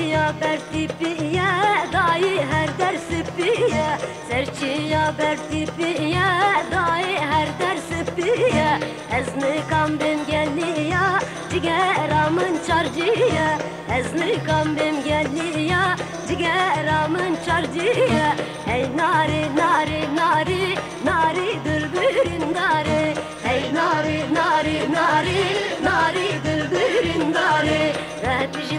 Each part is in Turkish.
Serçiya bertipiye dayı her dersi piye. Serçiya bertipiye dayı her dersi piye. Ezni kambim geliya cigeramın çarcıya. Ezni kambim geliya cigeramın çarcıya. Nari nari nari nari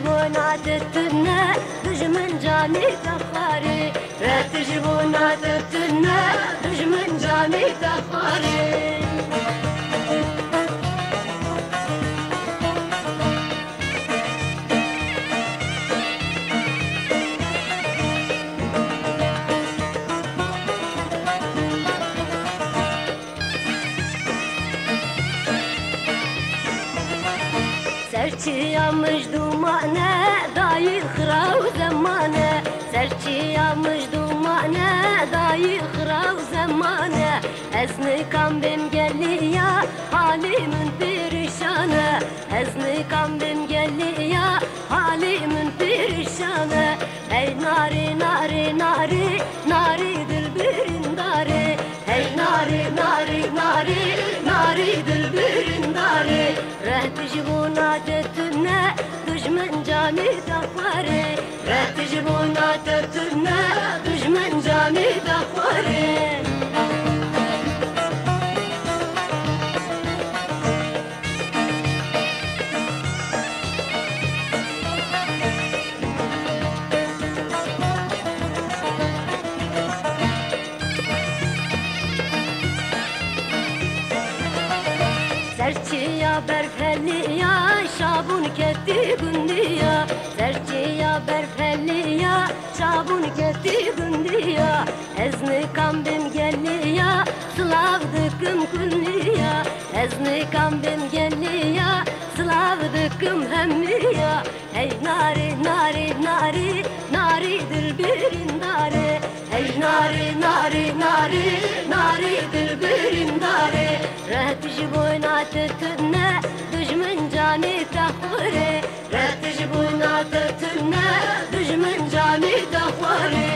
boyna tüttüne düşmün Serçi yamış dumane dayı hırav zamane Serçi yamış dumane dayı hırav zamane Ezni kambim geliya halimin Buna tetüne düşman cani dafari Rehtici buna tetüne düşman cani dafari Serçiya berfeliya şabun ketti gündiya. Serçiya berfeliya şabun ketti gündiya. Ezni kambim geliya slavdıkım kunniya Ezni kambim geliya slavdıkım hemmiya Hey nari nari nari nari dilbirin dari Hey nari nari nari nari dilbirin dari Rehtici boyna tütüne düşmün cani tahvare Rehtici boyna tütüne düşmün cani tahvare